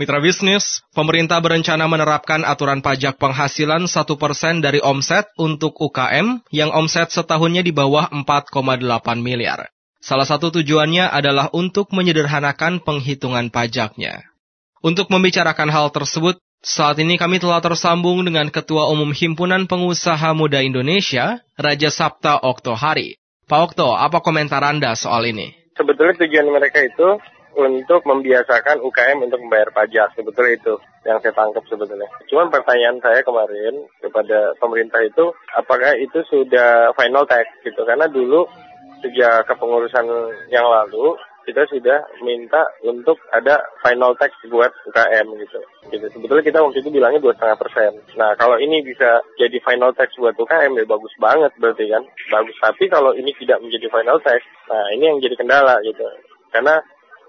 Mitra bisnis, pemerintah berencana menerapkan aturan pajak penghasilan 1% dari omset untuk UKM yang omset setahunnya di bawah 4,8 miliar. Salah satu tujuannya adalah untuk menyederhanakan penghitungan pajaknya. Untuk membicarakan hal tersebut, saat ini kami telah tersambung dengan Ketua Umum Himpunan Pengusaha Muda Indonesia, Raja Sabta Oktohari. Pak Okto, apa komentar Anda soal ini? Sebetulnya tujuan mereka itu untuk membiasakan UKM untuk membayar pajak. Sebetulnya itu yang saya tangkap sebetulnya. Cuman pertanyaan saya kemarin kepada pemerintah itu, apakah itu sudah final tax gitu? Karena dulu sejak kepengurusan yang lalu kita sudah minta untuk ada final tax buat UKM gitu. gitu. Sebetulnya kita waktu itu bilangnya dua setengah persen. Nah kalau ini bisa jadi final tax buat UKM ya bagus banget berarti kan. Bagus. Tapi kalau ini tidak menjadi final tax, nah ini yang jadi kendala gitu. Karena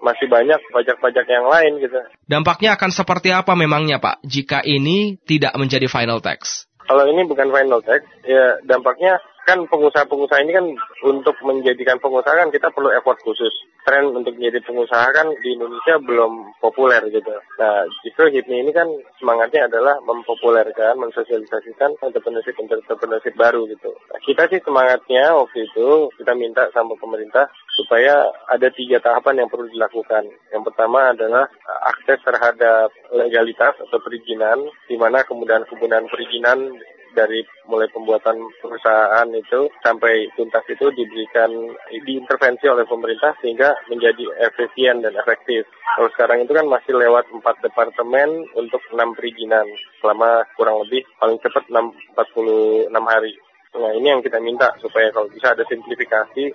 masih banyak pajak-pajak yang lain gitu. Dampaknya akan seperti apa memangnya Pak jika ini tidak menjadi final tax? Kalau ini bukan final tax, ya dampaknya kan pengusaha-pengusaha ini kan untuk menjadikan pengusaha kan kita perlu effort khusus. Tren untuk menjadi pengusaha kan di Indonesia belum populer gitu. Nah justru HIPMI ini kan semangatnya adalah mempopulerkan, mensosialisasikan entrepreneurship-entrepreneurship baru gitu. Nah, kita sih semangatnya waktu itu kita minta sama pemerintah supaya ada tiga tahapan yang perlu dilakukan. Yang pertama adalah akses terhadap legalitas atau perizinan, di mana kemudahan-kemudahan perizinan dari mulai pembuatan perusahaan itu sampai tuntas itu diberikan diintervensi oleh pemerintah sehingga menjadi efisien dan efektif. Kalau sekarang itu kan masih lewat empat departemen untuk enam perizinan selama kurang lebih paling cepat 6, 46 hari. Nah ini yang kita minta supaya kalau bisa ada simplifikasi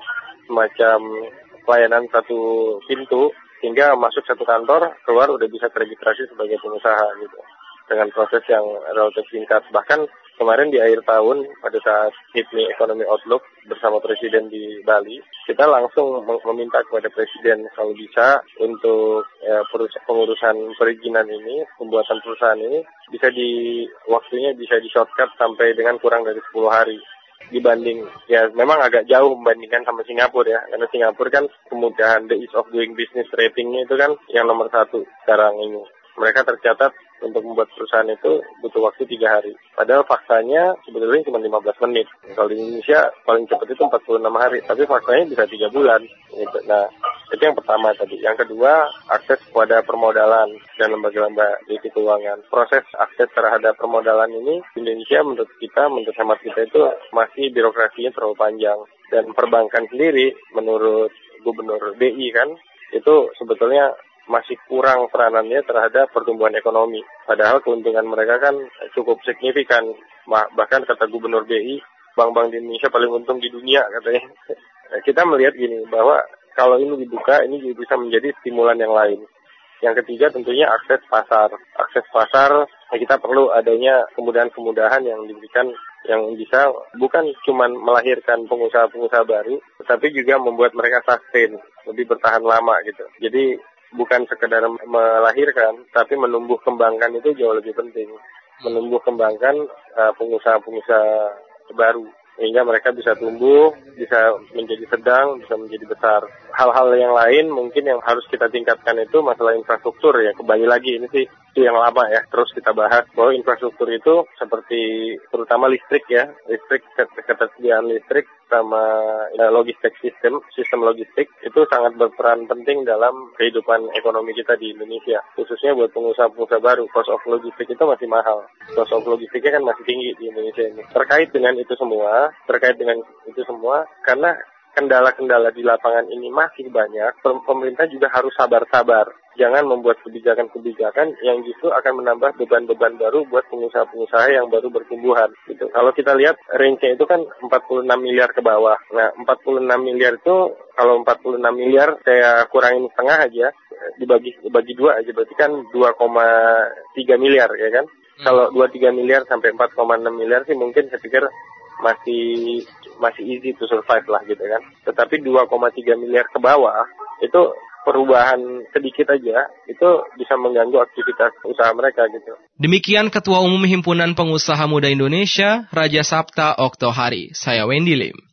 semacam pelayanan satu pintu sehingga masuk satu kantor keluar udah bisa terregistrasi sebagai pengusaha gitu dengan proses yang relatif singkat. Bahkan kemarin di akhir tahun pada saat HIPMI Economy Outlook bersama Presiden di Bali, kita langsung meminta kepada Presiden kalau bisa untuk ya, pengurusan perizinan ini, pembuatan perusahaan ini bisa di waktunya bisa di shortcut sampai dengan kurang dari 10 hari dibanding ya memang agak jauh membandingkan sama Singapura ya karena Singapura kan kemudahan the ease of doing business ratingnya itu kan yang nomor satu sekarang ini mereka tercatat untuk membuat perusahaan itu butuh waktu tiga hari. Padahal faktanya sebetulnya cuma 15 menit. Kalau di Indonesia paling cepat itu 46 hari, tapi faktanya bisa tiga bulan. Gitu. Nah, itu yang pertama tadi. Yang kedua, akses kepada permodalan dan lembaga-lembaga di keuangan. Proses akses terhadap permodalan ini Indonesia menurut kita, menurut hemat kita itu masih birokrasinya terlalu panjang. Dan perbankan sendiri, menurut Gubernur BI kan, itu sebetulnya masih kurang peranannya terhadap pertumbuhan ekonomi. Padahal keuntungan mereka kan cukup signifikan. Bahkan kata Gubernur BI, bank-bank di Indonesia paling untung di dunia katanya. Kita melihat gini, bahwa kalau ini dibuka, ini juga bisa menjadi stimulan yang lain. Yang ketiga tentunya akses pasar. Akses pasar kita perlu adanya kemudahan-kemudahan yang diberikan yang bisa bukan cuma melahirkan pengusaha-pengusaha baru, tapi juga membuat mereka sustain, lebih bertahan lama gitu. Jadi bukan sekedar melahirkan, tapi menumbuh kembangkan itu jauh lebih penting. Menumbuh kembangkan uh, pengusaha-pengusaha baru sehingga mereka bisa tumbuh, bisa menjadi sedang, bisa menjadi besar. Hal-hal yang lain mungkin yang harus kita tingkatkan itu masalah infrastruktur ya. Kembali lagi ini sih itu yang lama ya. Terus kita bahas bahwa infrastruktur itu seperti terutama listrik ya, listrik ketersediaan listrik sama ya, logistik sistem, sistem logistik itu sangat berperan penting dalam kehidupan ekonomi kita di Indonesia. Khususnya buat pengusaha-pengusaha baru, cost of logistik itu masih mahal. Cost of logistiknya kan masih tinggi di Indonesia ini. Terkait dengan itu semua, terkait dengan itu semua, karena kendala-kendala di lapangan ini masih banyak, pemerintah juga harus sabar-sabar. Jangan membuat kebijakan-kebijakan yang justru akan menambah beban-beban baru buat pengusaha-pengusaha yang baru bertumbuhan. Gitu. Kalau kita lihat range-nya itu kan 46 miliar ke bawah. Nah, 46 miliar itu kalau 46 miliar saya kurangin setengah aja, dibagi dibagi dua aja berarti kan 2,3 miliar ya kan. Hmm. Kalau 2,3 miliar sampai 4,6 miliar sih mungkin saya pikir masih masih easy to survive lah gitu kan. Tetapi 2,3 miliar ke bawah itu perubahan sedikit aja itu bisa mengganggu aktivitas usaha mereka gitu. Demikian Ketua Umum Himpunan Pengusaha Muda Indonesia, Raja Sabta Oktohari. Saya Wendy Lim.